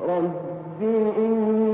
رب إن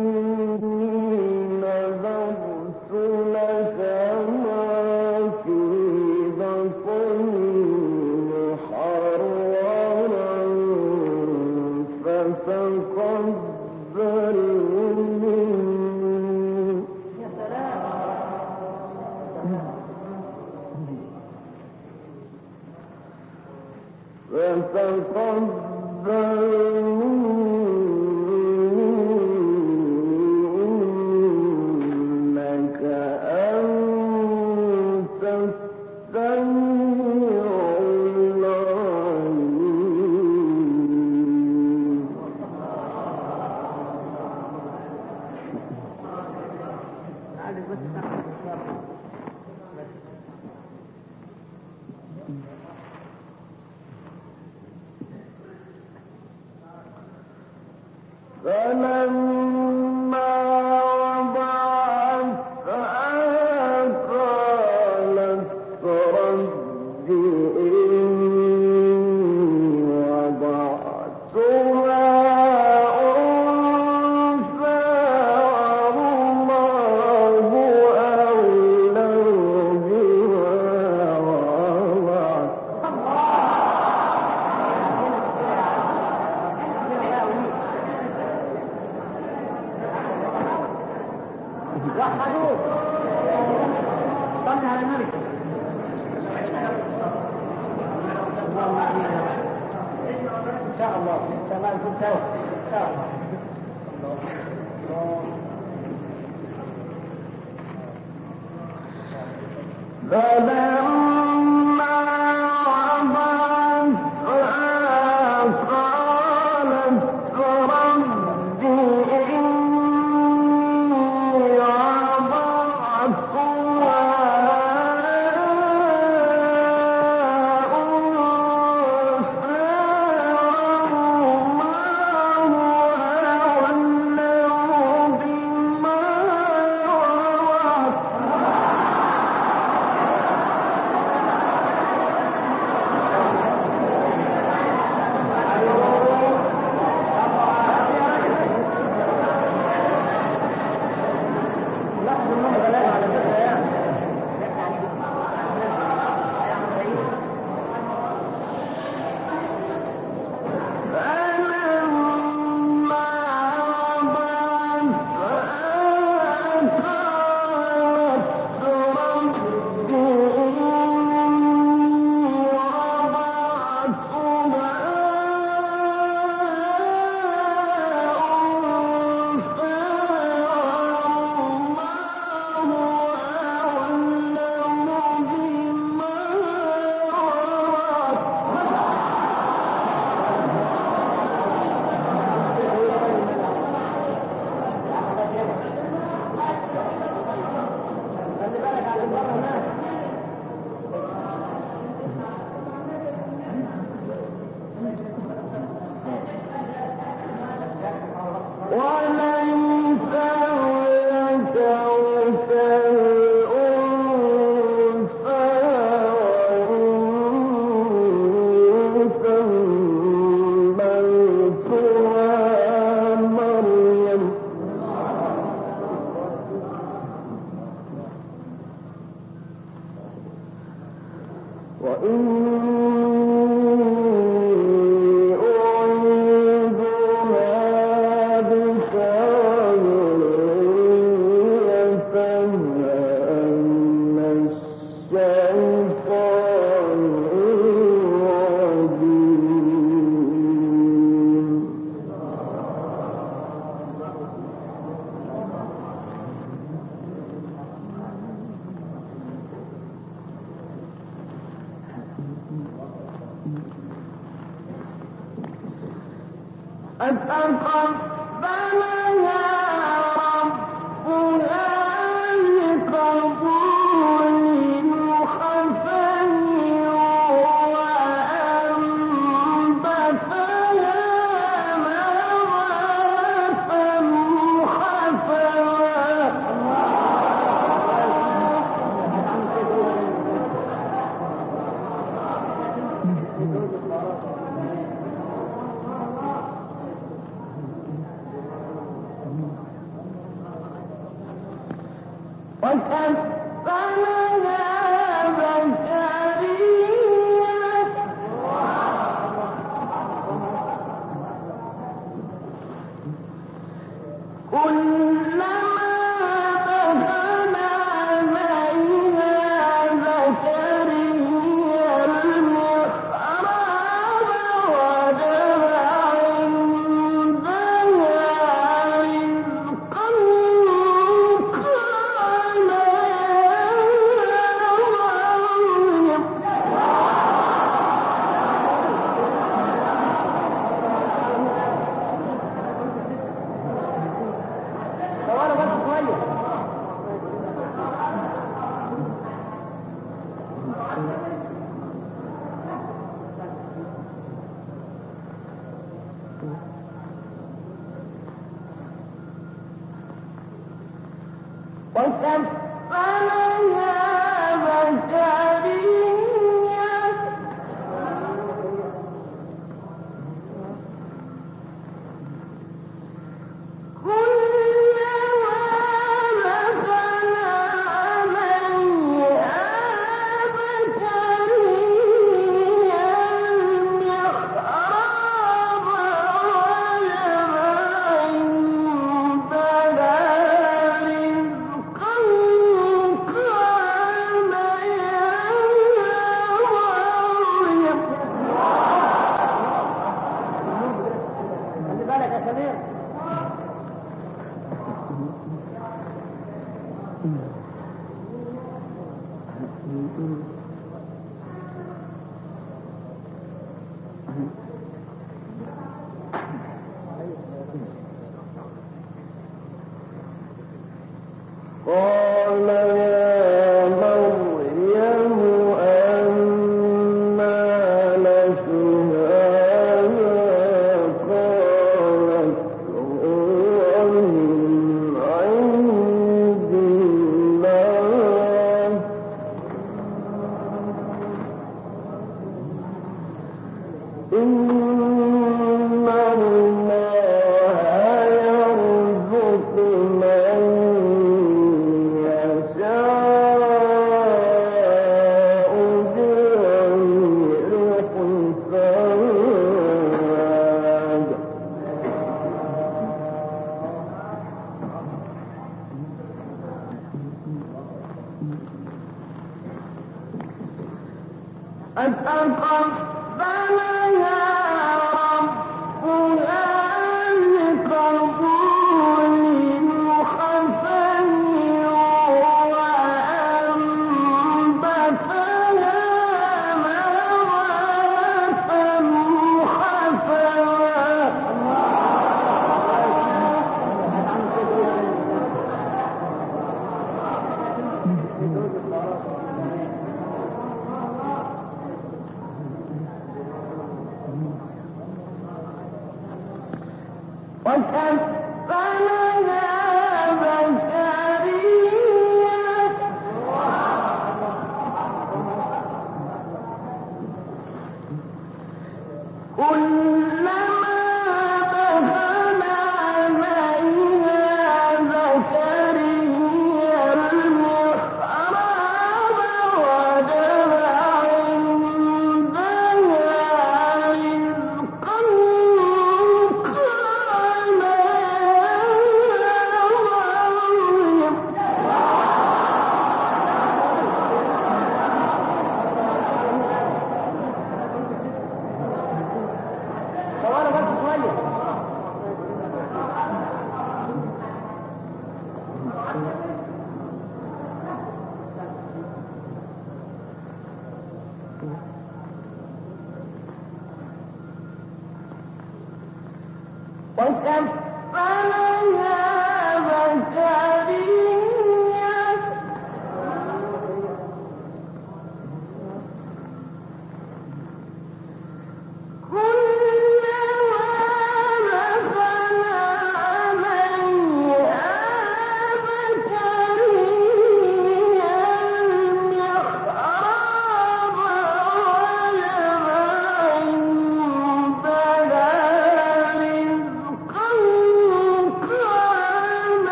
Sometimes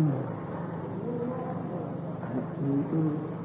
من الصالحين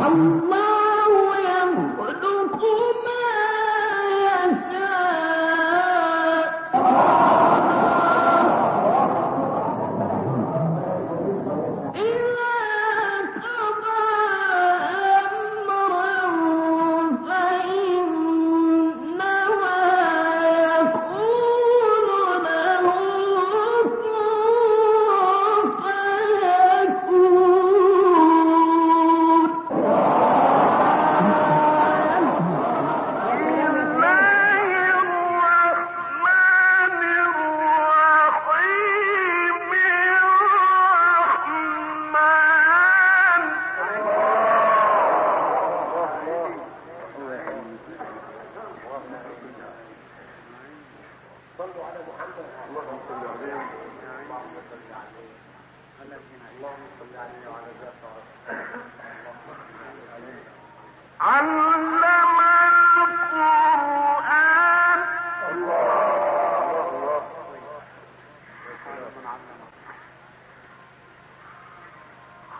الله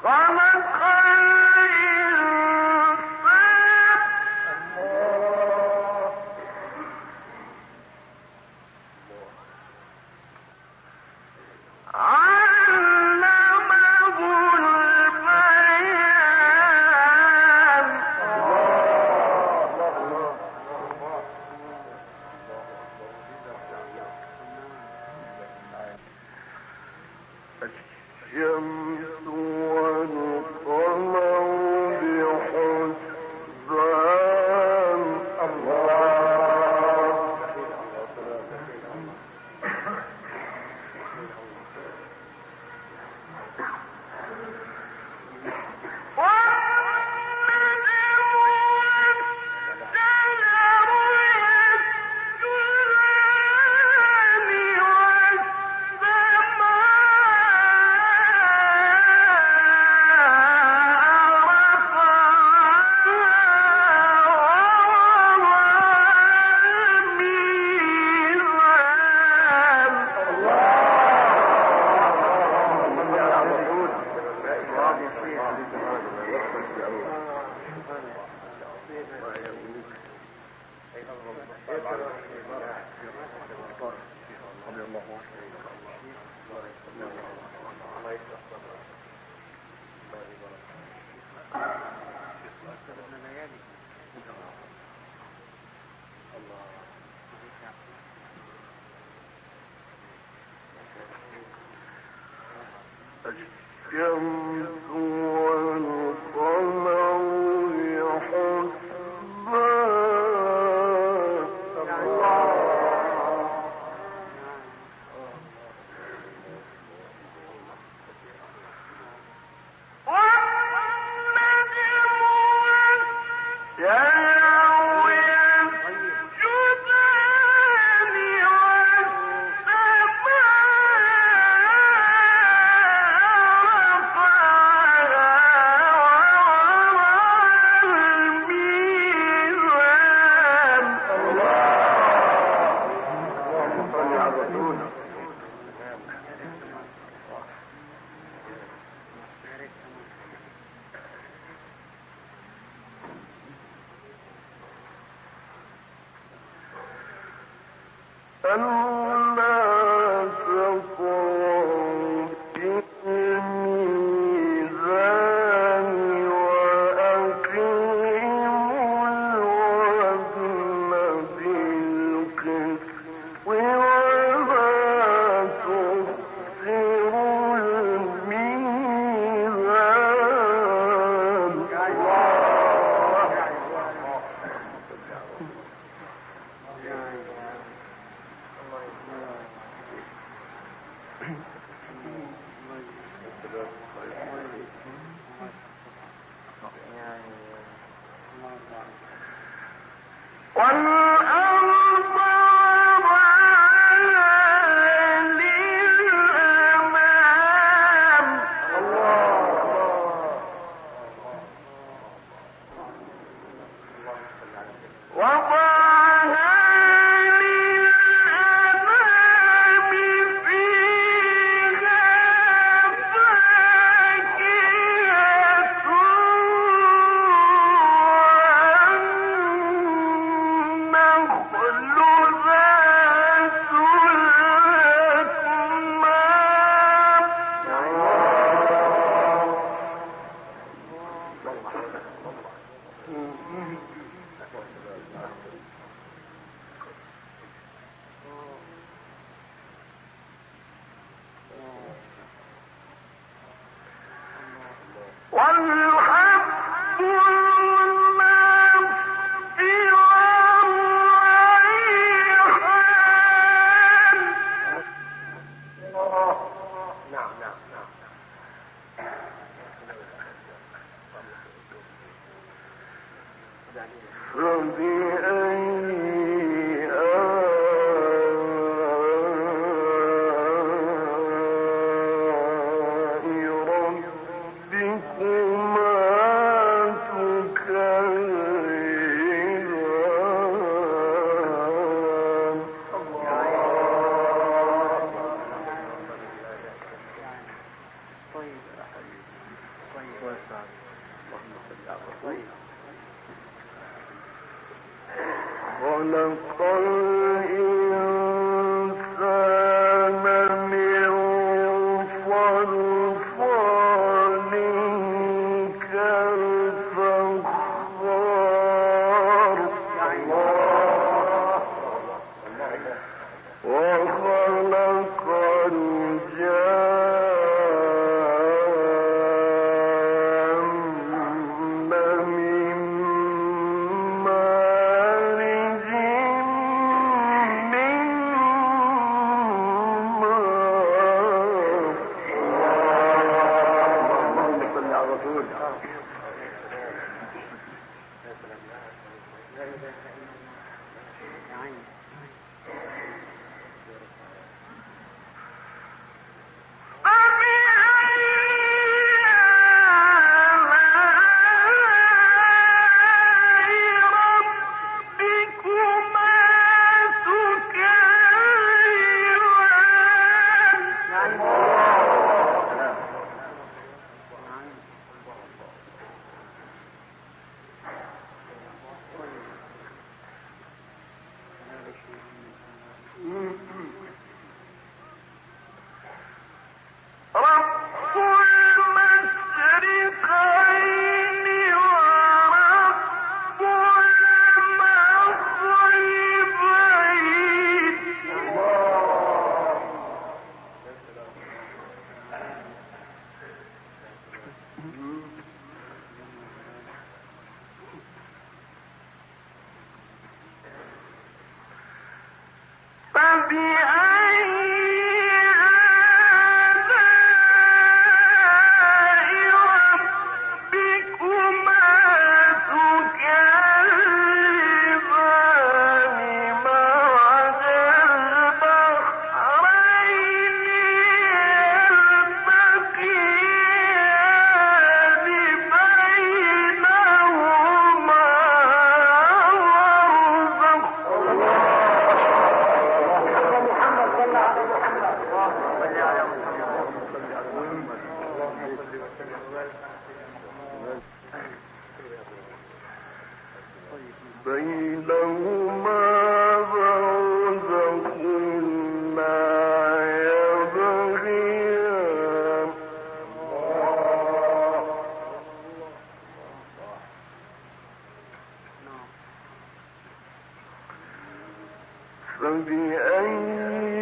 خلق الشمس والقمر ألا آلاء